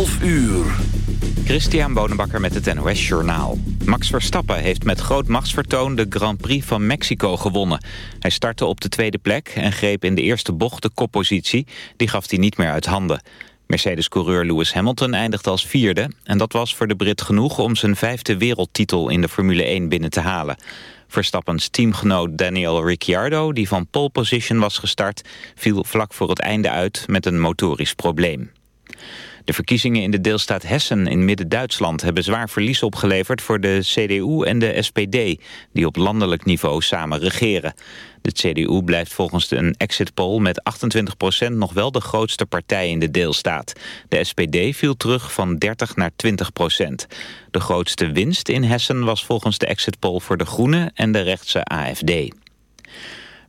12 uur. Christian Bonenbakker met het NOS Journaal. Max Verstappen heeft met groot machtsvertoon de Grand Prix van Mexico gewonnen. Hij startte op de tweede plek en greep in de eerste bocht de koppositie. Die gaf hij niet meer uit handen. Mercedes-coureur Lewis Hamilton eindigde als vierde... en dat was voor de Brit genoeg om zijn vijfde wereldtitel in de Formule 1 binnen te halen. Verstappens teamgenoot Daniel Ricciardo, die van pole position was gestart... viel vlak voor het einde uit met een motorisch probleem. De verkiezingen in de deelstaat Hessen in Midden-Duitsland hebben zwaar verlies opgeleverd voor de CDU en de SPD, die op landelijk niveau samen regeren. De CDU blijft volgens een exit poll met 28% nog wel de grootste partij in de deelstaat. De SPD viel terug van 30 naar 20% De grootste winst in Hessen was volgens de exit poll voor de Groenen en de rechtse AFD.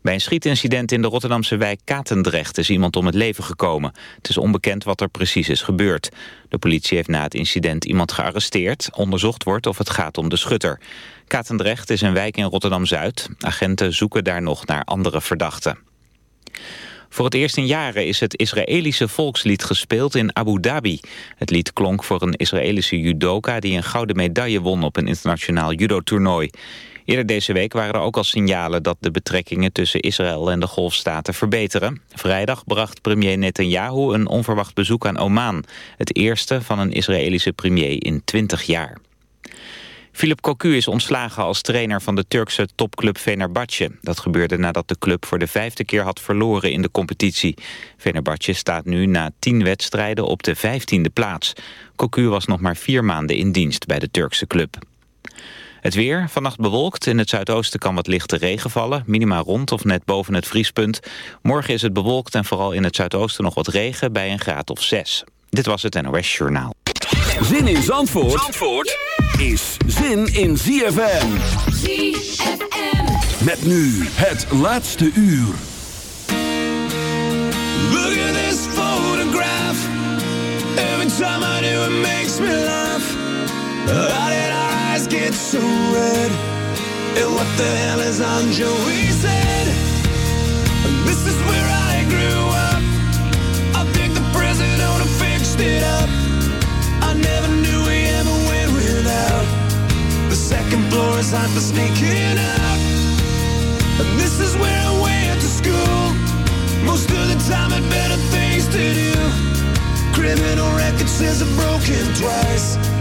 Bij een schietincident in de Rotterdamse wijk Katendrecht is iemand om het leven gekomen. Het is onbekend wat er precies is gebeurd. De politie heeft na het incident iemand gearresteerd. Onderzocht wordt of het gaat om de schutter. Katendrecht is een wijk in Rotterdam-Zuid. Agenten zoeken daar nog naar andere verdachten. Voor het eerst in jaren is het Israëlische volkslied gespeeld in Abu Dhabi. Het lied klonk voor een Israëlische judoka die een gouden medaille won op een internationaal judo-toernooi. Eerder deze week waren er ook al signalen dat de betrekkingen tussen Israël en de golfstaten verbeteren. Vrijdag bracht premier Netanyahu een onverwacht bezoek aan Oman. Het eerste van een Israëlische premier in 20 jaar. Philip Cocu is ontslagen als trainer van de Turkse topclub Fenerbahce. Dat gebeurde nadat de club voor de vijfde keer had verloren in de competitie. Fenerbahce staat nu na tien wedstrijden op de vijftiende plaats. Cocu was nog maar vier maanden in dienst bij de Turkse club. Het weer, vannacht bewolkt. In het zuidoosten kan wat lichte regen vallen. Minima rond of net boven het vriespunt. Morgen is het bewolkt en vooral in het zuidoosten nog wat regen bij een graad of 6. Dit was het NOS Journaal. Zin in Zandvoort, Zandvoort is zin in ZFM. ZFM. Met nu het laatste uur. Look at this photograph. Every time I do it makes me laugh. Eyes get so red And what the hell is on Joey said This is where I grew up. I think the president fixed it up. I never knew we ever went without. The second floor is hot for sneaking out And this is where I went to school. Most of the time had better things to do. Criminal record says I've broken twice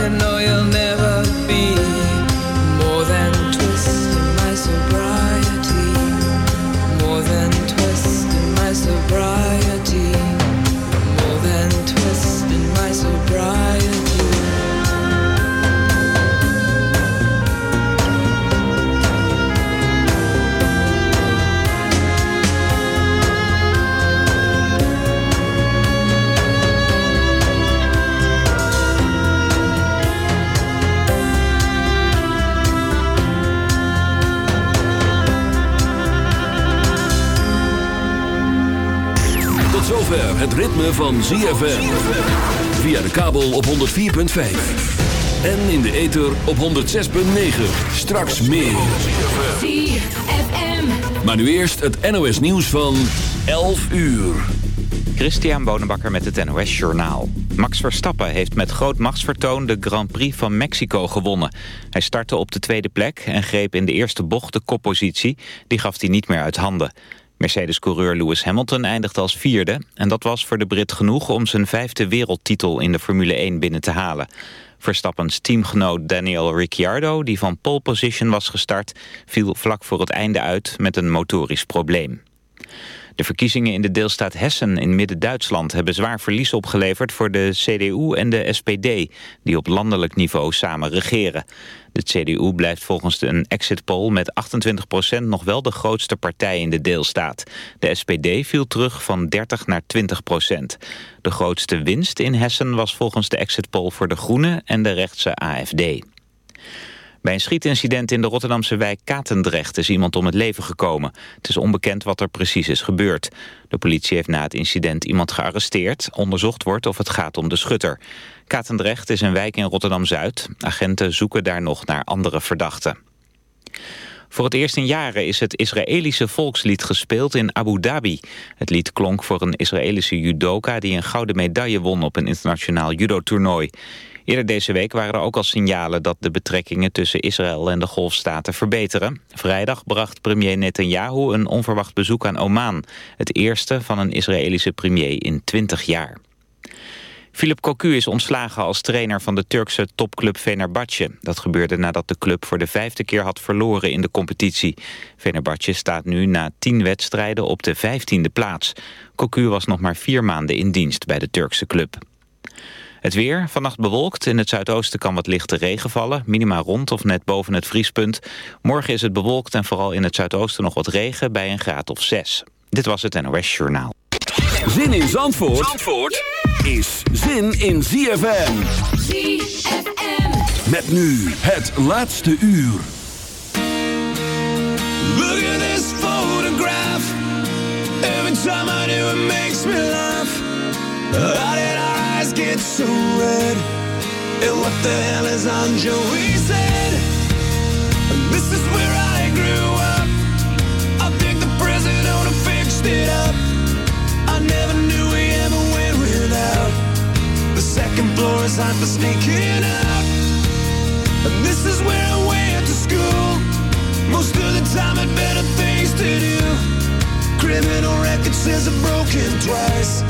you know you'll never het ritme van ZFM. Via de kabel op 104.5. En in de ether op 106.9. Straks meer. ZFM. Maar nu eerst het NOS nieuws van 11 uur. Christian Bonenbakker met het NOS Journaal. Max Verstappen heeft met groot machtsvertoon de Grand Prix van Mexico gewonnen. Hij startte op de tweede plek en greep in de eerste bocht de koppositie. Die gaf hij niet meer uit handen. Mercedes-coureur Lewis Hamilton eindigde als vierde... en dat was voor de Brit genoeg om zijn vijfde wereldtitel in de Formule 1 binnen te halen. Verstappens teamgenoot Daniel Ricciardo, die van pole position was gestart... viel vlak voor het einde uit met een motorisch probleem. De verkiezingen in de deelstaat Hessen in Midden-Duitsland hebben zwaar verlies opgeleverd voor de CDU en de SPD, die op landelijk niveau samen regeren. De CDU blijft volgens een exit poll met 28% nog wel de grootste partij in de deelstaat. De SPD viel terug van 30 naar 20% De grootste winst in Hessen was volgens de exit poll voor de Groenen en de rechtse AFD. Bij een schietincident in de Rotterdamse wijk Katendrecht is iemand om het leven gekomen. Het is onbekend wat er precies is gebeurd. De politie heeft na het incident iemand gearresteerd. Onderzocht wordt of het gaat om de schutter. Katendrecht is een wijk in Rotterdam-Zuid. Agenten zoeken daar nog naar andere verdachten. Voor het eerst in jaren is het Israëlische volkslied gespeeld in Abu Dhabi. Het lied klonk voor een Israëlische judoka die een gouden medaille won op een internationaal judotoernooi. Eerder deze week waren er ook al signalen dat de betrekkingen tussen Israël en de golfstaten verbeteren. Vrijdag bracht premier Netanyahu een onverwacht bezoek aan Oman. Het eerste van een Israëlische premier in 20 jaar. Philip Cocu is ontslagen als trainer van de Turkse topclub Fenerbahce. Dat gebeurde nadat de club voor de vijfde keer had verloren in de competitie. Fenerbahce staat nu na tien wedstrijden op de vijftiende plaats. Cocu was nog maar vier maanden in dienst bij de Turkse club. Het weer, vannacht bewolkt. In het zuidoosten kan wat lichte regen vallen. Minima rond of net boven het vriespunt. Morgen is het bewolkt en vooral in het zuidoosten nog wat regen bij een graad of 6. Dit was het NOS Journaal. Zin in Zandvoort, Zandvoort is zin in ZFM. ZFM. Met nu het laatste uur. Look at this photograph. Every time I do, it makes me laugh. Eyes get so red? And what the hell is on Joey's head? This is where I grew up. I think the president fixed it up. I never knew we ever went without. The second floor is hot for sneaking out. And this is where I went to school. Most of the time had better things to do. Criminal record says I'm broken twice.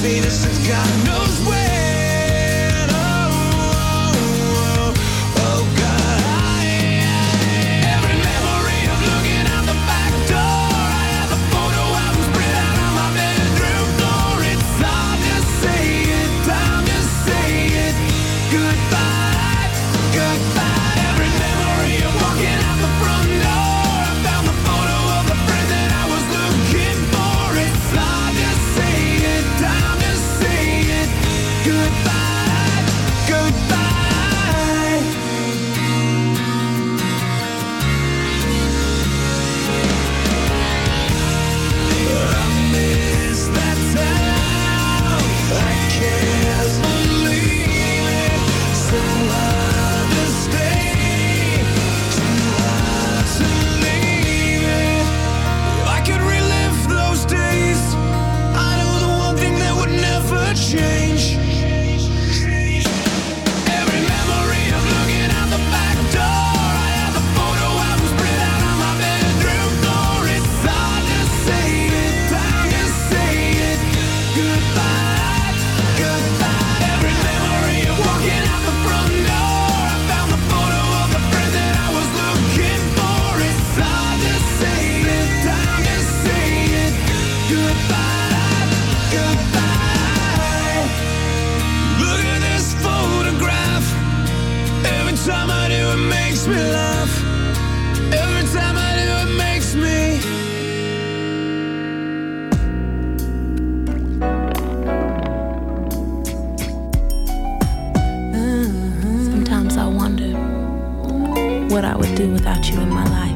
see this has knows where without you in my life.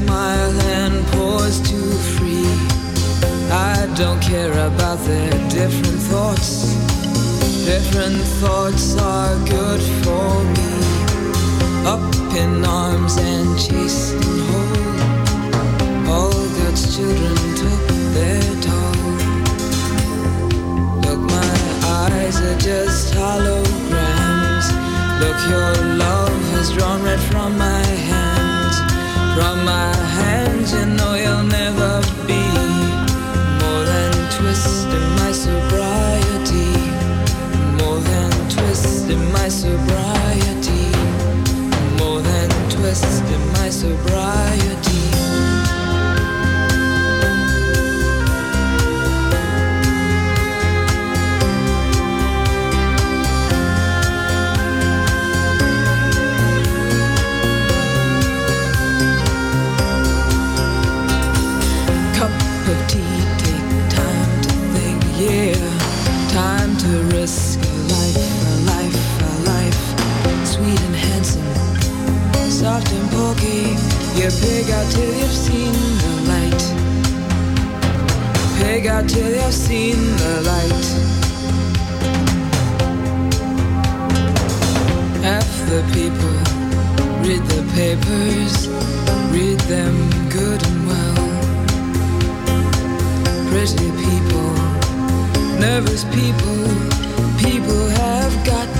Smile and pause too free. I don't care about their different thoughts. Different thoughts are good for me. Up in arms and chased and whole. All God's children took their toll. Look, my eyes are just holograms. Look, your love has drawn red from my hands. From my hands, you know you'll never be more than twist in my sobriety. More than twist in my sobriety. More than twist in my sobriety. You pig out till you've seen the light. Pig out till you've seen the light. Half the people read the papers, read them good and well pretty people, nervous people, people have got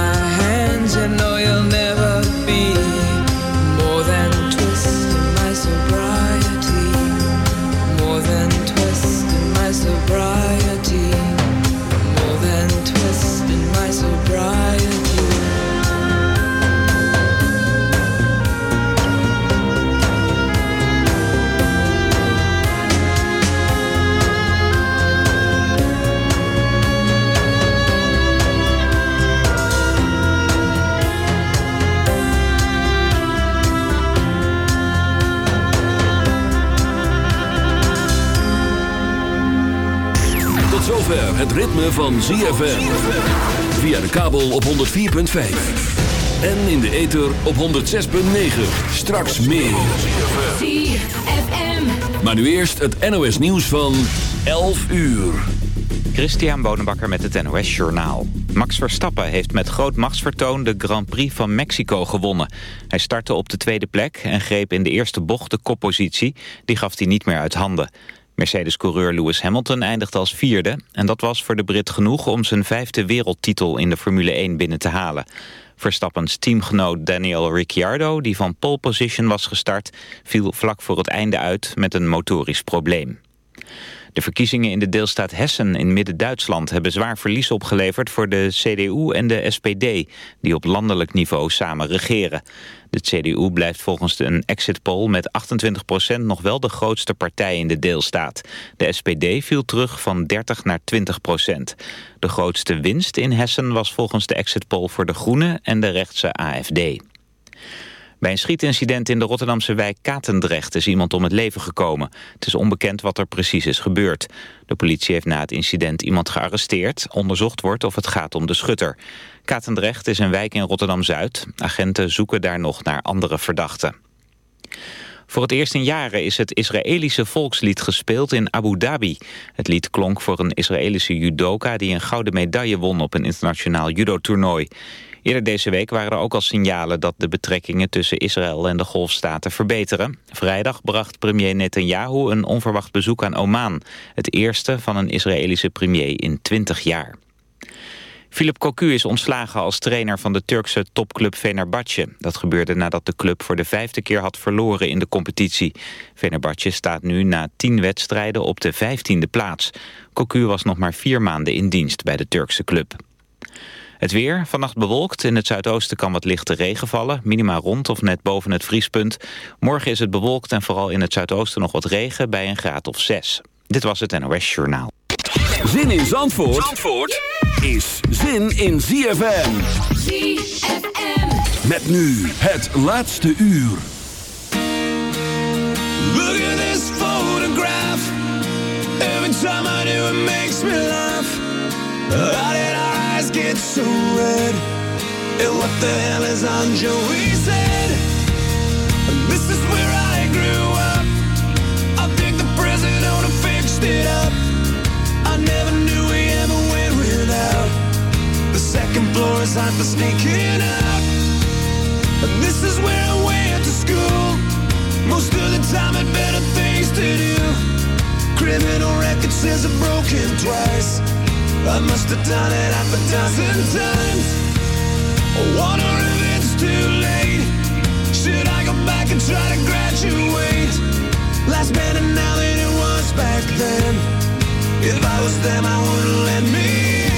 het ritme van ZFM. Via de kabel op 104.5. En in de ether op 106.9. Straks meer. ZFM. Maar nu eerst het NOS nieuws van 11 uur. Christian Bonenbakker met het NOS Journaal. Max Verstappen heeft met groot machtsvertoon de Grand Prix van Mexico gewonnen. Hij startte op de tweede plek en greep in de eerste bocht de koppositie. Die gaf hij niet meer uit handen. Mercedes-coureur Lewis Hamilton eindigde als vierde... en dat was voor de Brit genoeg om zijn vijfde wereldtitel in de Formule 1 binnen te halen. Verstappens teamgenoot Daniel Ricciardo, die van pole position was gestart... viel vlak voor het einde uit met een motorisch probleem. De verkiezingen in de deelstaat Hessen in Midden-Duitsland hebben zwaar verlies opgeleverd voor de CDU en de SPD, die op landelijk niveau samen regeren. De CDU blijft volgens een exit poll met 28% nog wel de grootste partij in de deelstaat. De SPD viel terug van 30 naar 20%. De grootste winst in Hessen was volgens de exit poll voor de Groenen en de rechtse AFD. Bij een schietincident in de Rotterdamse wijk Katendrecht is iemand om het leven gekomen. Het is onbekend wat er precies is gebeurd. De politie heeft na het incident iemand gearresteerd. Onderzocht wordt of het gaat om de schutter. Katendrecht is een wijk in Rotterdam-Zuid. Agenten zoeken daar nog naar andere verdachten. Voor het eerst in jaren is het Israëlische volkslied gespeeld in Abu Dhabi. Het lied klonk voor een Israëlische judoka die een gouden medaille won op een internationaal judotoernooi. Eerder deze week waren er ook al signalen dat de betrekkingen tussen Israël en de golfstaten verbeteren. Vrijdag bracht premier Netanyahu een onverwacht bezoek aan Oman. Het eerste van een Israëlische premier in 20 jaar. Philip Cocu is ontslagen als trainer van de Turkse topclub Fenerbahce. Dat gebeurde nadat de club voor de vijfde keer had verloren in de competitie. Fenerbahce staat nu na tien wedstrijden op de vijftiende plaats. Cocu was nog maar vier maanden in dienst bij de Turkse club. Het weer, vannacht bewolkt. In het zuidoosten kan wat lichte regen vallen. Minima rond of net boven het vriespunt. Morgen is het bewolkt en vooral in het zuidoosten nog wat regen bij een graad of zes. Dit was het NOS Journaal. Zin in Zandvoort, Zandvoort is zin in ZFM. ZFM. Met nu het laatste uur. Look at this photograph. Every time I do, it makes me laugh. Eyes get so red? And what the hell is on Joey's head? This is where I grew up. I think the president fixed it up. I never knew we ever went without. The second floor is hot for sneaking out. And this is where I went to school. Most of the time had better things to do. Criminal record says I've broken twice. I must have done it half a dozen times. I wonder if it's too late. Should I go back and try to graduate? Life's better now than it was back then. If I was them, I wouldn't let me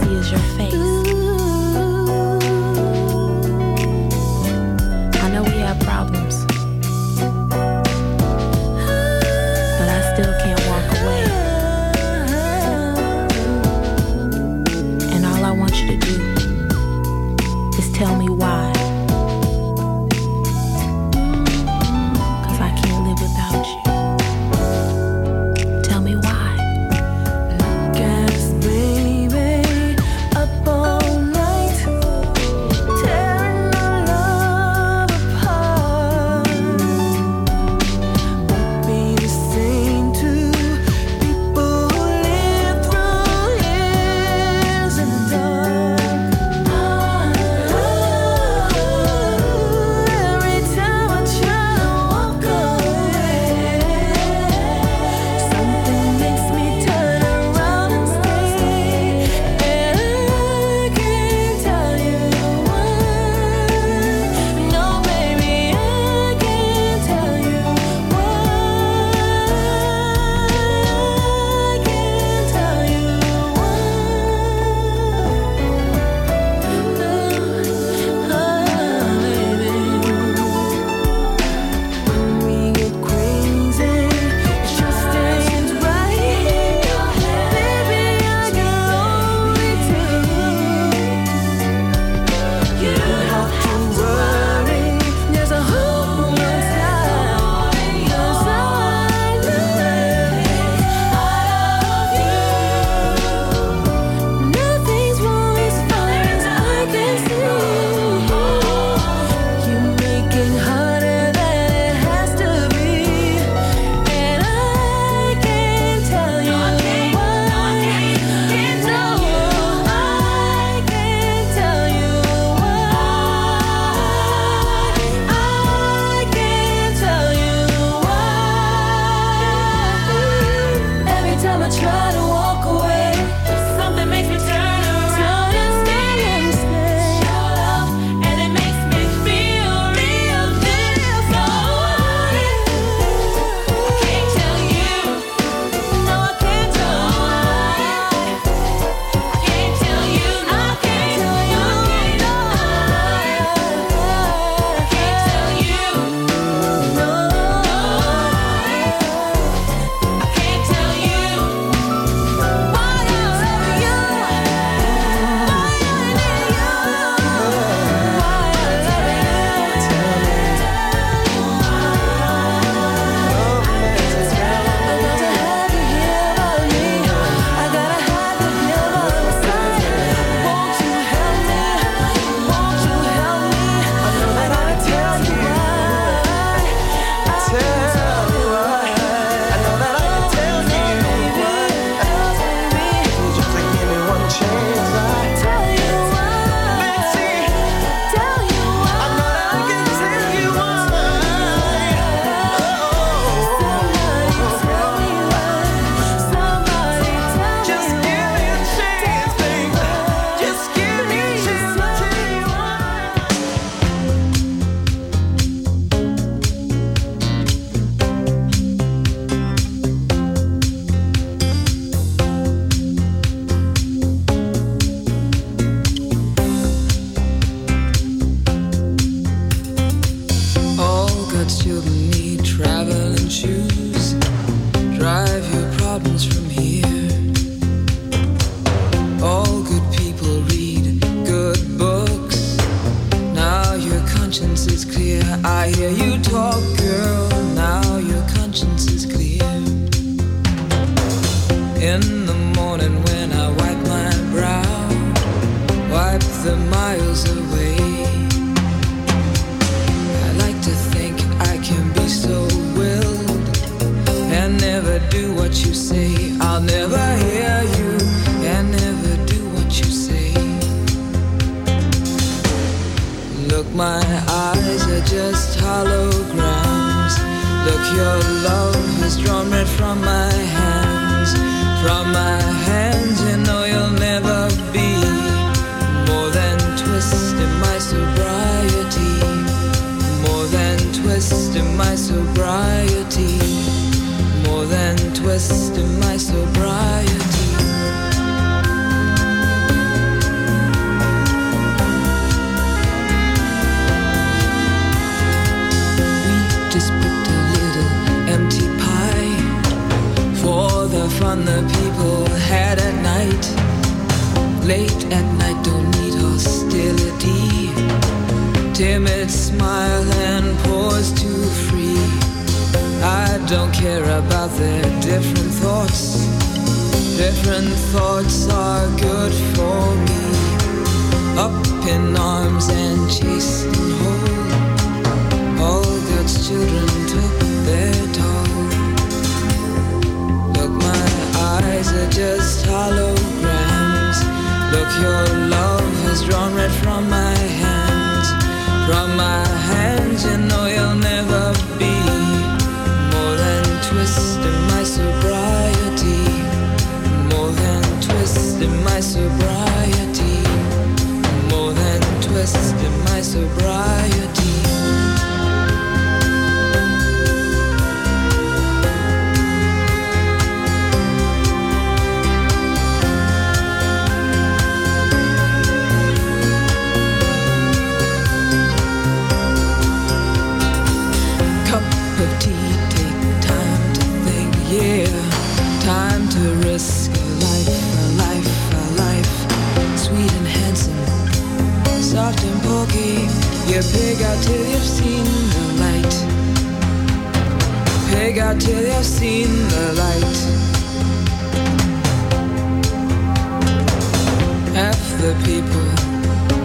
See is your face. drag out till they've seen the light. Half the people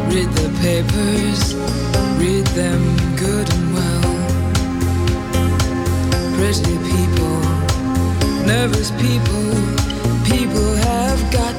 read the papers, read them good and well. Pretty people, nervous people, people have got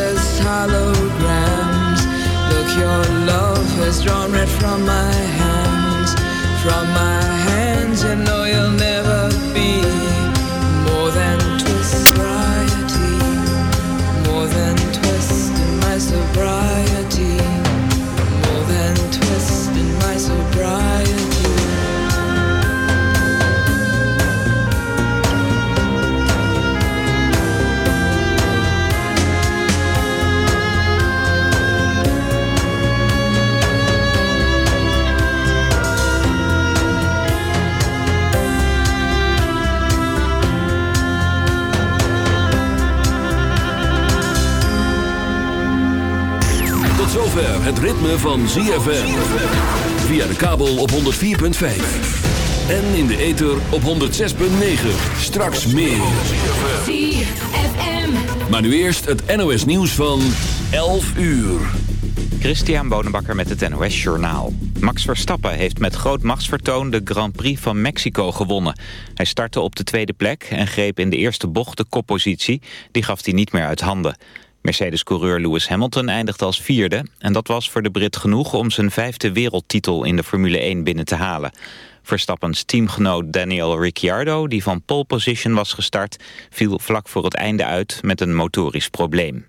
ritme van ZFM. Via de kabel op 104.5. En in de ether op 106.9. Straks meer. Maar nu eerst het NOS nieuws van 11 uur. Christian Bonenbakker met het NOS Journaal. Max Verstappen heeft met groot machtsvertoon de Grand Prix van Mexico gewonnen. Hij startte op de tweede plek en greep in de eerste bocht de koppositie. Die gaf hij niet meer uit handen. Mercedes-coureur Lewis Hamilton eindigde als vierde... en dat was voor de Brit genoeg om zijn vijfde wereldtitel in de Formule 1 binnen te halen. Verstappens teamgenoot Daniel Ricciardo, die van pole position was gestart... viel vlak voor het einde uit met een motorisch probleem.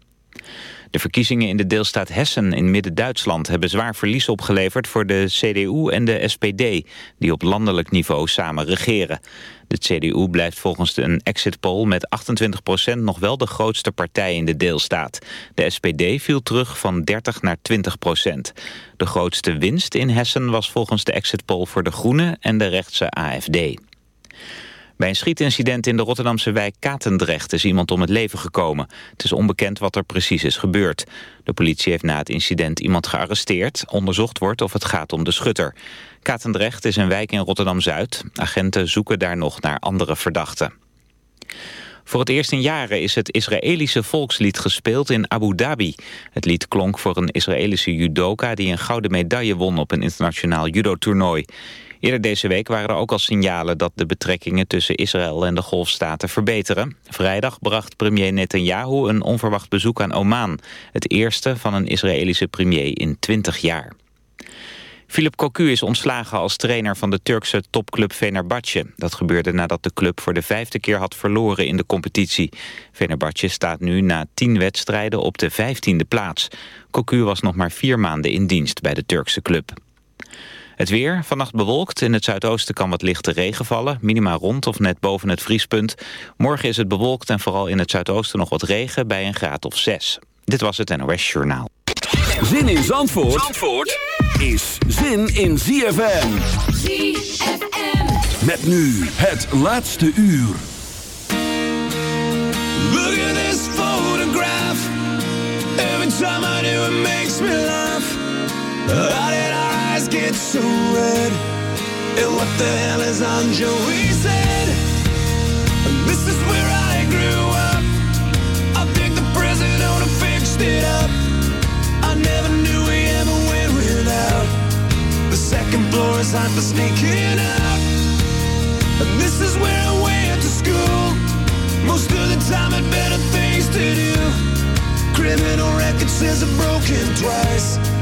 De verkiezingen in de deelstaat Hessen in Midden-Duitsland hebben zwaar verlies opgeleverd voor de CDU en de SPD, die op landelijk niveau samen regeren. De CDU blijft volgens een exit poll met 28% nog wel de grootste partij in de deelstaat. De SPD viel terug van 30 naar 20% De grootste winst in Hessen was volgens de exit poll voor de Groenen en de rechtse AFD. Bij een schietincident in de Rotterdamse wijk Katendrecht is iemand om het leven gekomen. Het is onbekend wat er precies is gebeurd. De politie heeft na het incident iemand gearresteerd. Onderzocht wordt of het gaat om de schutter. Katendrecht is een wijk in Rotterdam-Zuid. Agenten zoeken daar nog naar andere verdachten. Voor het eerst in jaren is het Israëlische volkslied gespeeld in Abu Dhabi. Het lied klonk voor een Israëlische judoka die een gouden medaille won op een internationaal judotoernooi. Eerder deze week waren er ook al signalen dat de betrekkingen tussen Israël en de golfstaten verbeteren. Vrijdag bracht premier Netanyahu een onverwacht bezoek aan Oman. Het eerste van een Israëlische premier in 20 jaar. Philip Cocu is ontslagen als trainer van de Turkse topclub Fenerbahce. Dat gebeurde nadat de club voor de vijfde keer had verloren in de competitie. Fenerbahce staat nu na tien wedstrijden op de vijftiende plaats. Cocu was nog maar vier maanden in dienst bij de Turkse club. Het weer, vannacht bewolkt. In het zuidoosten kan wat lichte regen vallen. Minima rond of net boven het vriespunt. Morgen is het bewolkt en vooral in het zuidoosten nog wat regen bij een graad of 6. Dit was het NOS Journaal. Zin in Zandvoort, Zandvoort is zin in ZFM. ZFM. Met nu het laatste uur. Look at this photograph. Every time I do, it makes me laugh. Eyes get so red? And what the hell is on Joey's head? This is where I grew up. I think the president fixed it up. I never knew we ever went without. The second floor is hot for sneaking out. And this is where I went to school. Most of the time had better things to do. Criminal record says I've broken twice.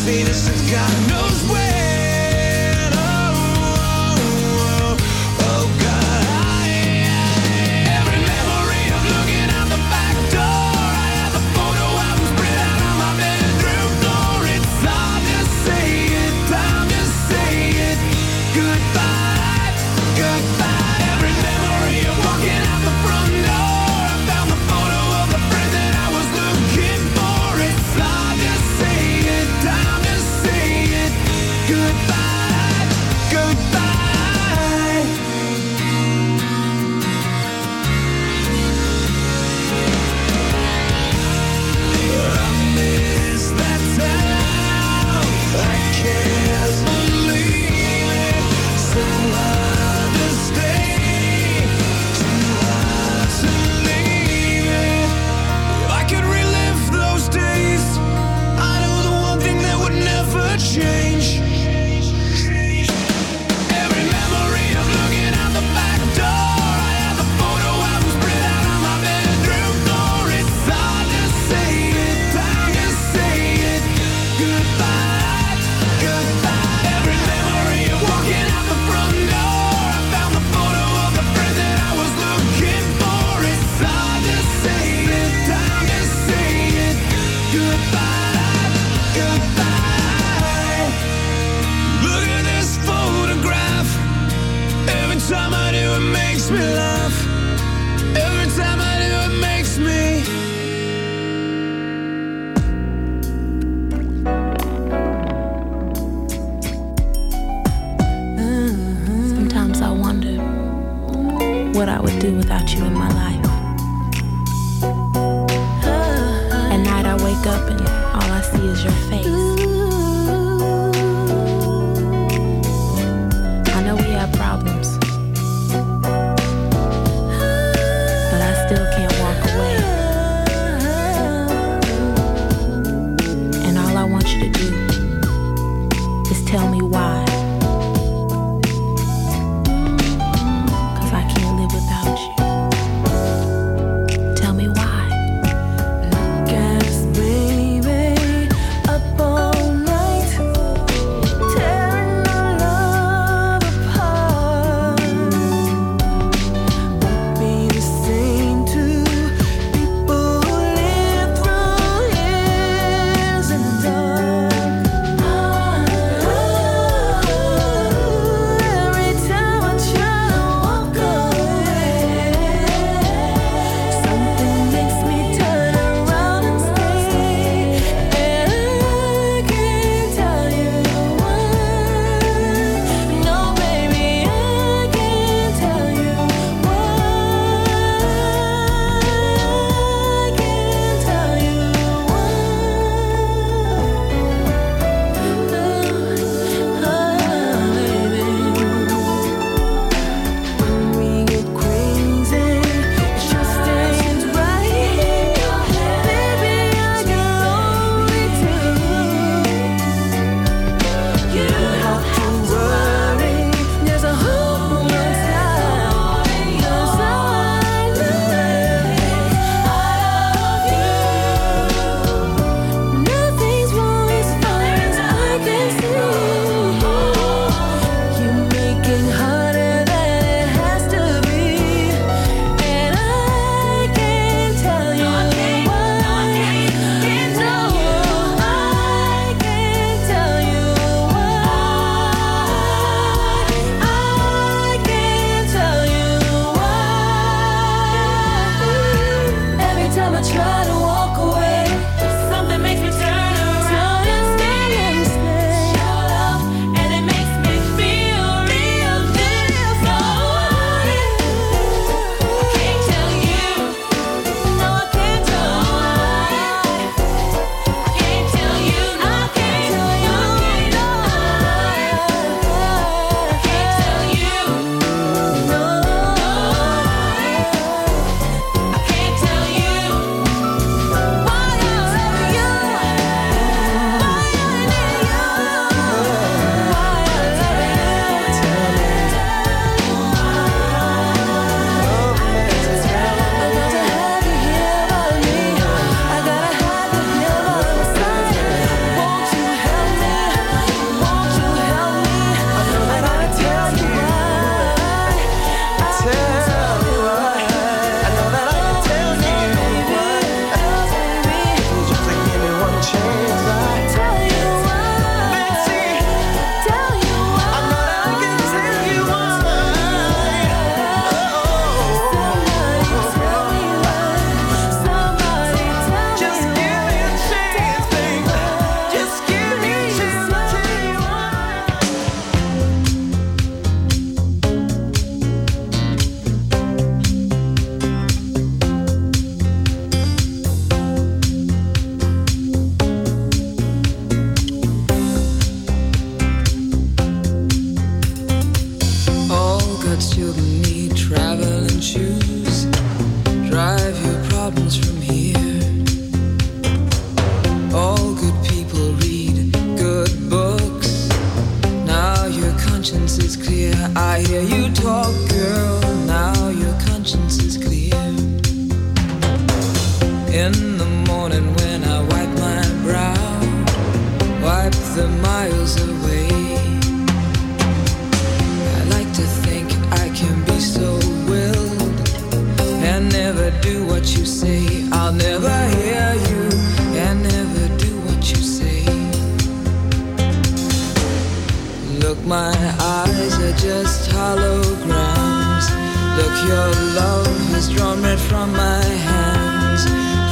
say this since God knows where you your love has drawn red from my hands.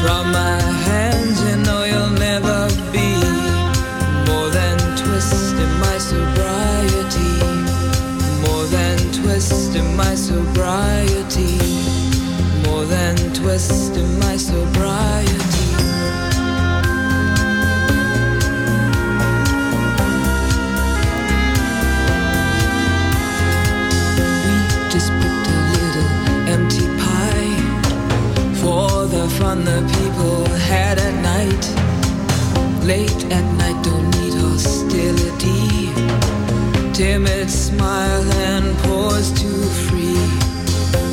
From my hands, you know you'll never be more than my sobriety. More than in my sobriety. More than twist in my sobriety. Late at night, don't need hostility. Timid smile and pause too free.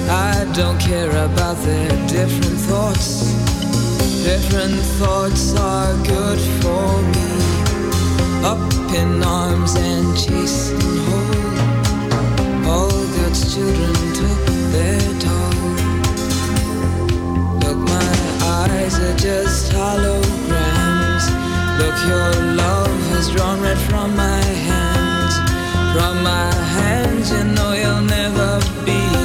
I don't care about their different thoughts. Different thoughts are good for me. Up in arms and chased and whole. All God's children took their toll. Look, my eyes are just holograms. Look, your love has drawn red from my hands. From my hands, you know you'll never be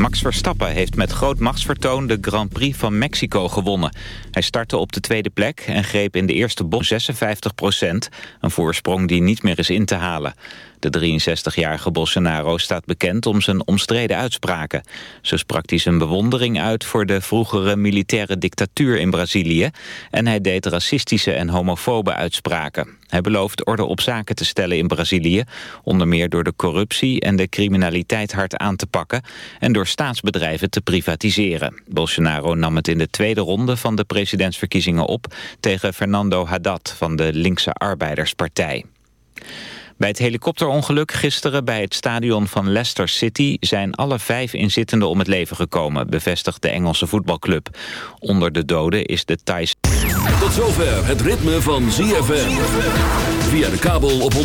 Max Verstappen heeft met groot machtsvertoon de Grand Prix van Mexico gewonnen. Hij startte op de tweede plek en greep in de eerste bocht 56 procent. Een voorsprong die niet meer is in te halen. De 63-jarige Bolsonaro staat bekend om zijn omstreden uitspraken. Zo sprak hij zijn bewondering uit voor de vroegere militaire dictatuur in Brazilië... en hij deed racistische en homofobe uitspraken. Hij belooft orde op zaken te stellen in Brazilië... onder meer door de corruptie en de criminaliteit hard aan te pakken... en door staatsbedrijven te privatiseren. Bolsonaro nam het in de tweede ronde van de presidentsverkiezingen op... tegen Fernando Haddad van de linkse Arbeiderspartij. Bij het helikopterongeluk gisteren bij het stadion van Leicester City... zijn alle vijf inzittenden om het leven gekomen, bevestigt de Engelse voetbalclub. Onder de doden is de Thais... Tot zover het ritme van ZFM. Via de kabel op 104.5.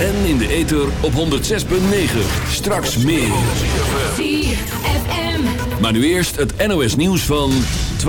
En in de ether op 106.9. Straks meer. ZFM. Maar nu eerst het NOS nieuws van...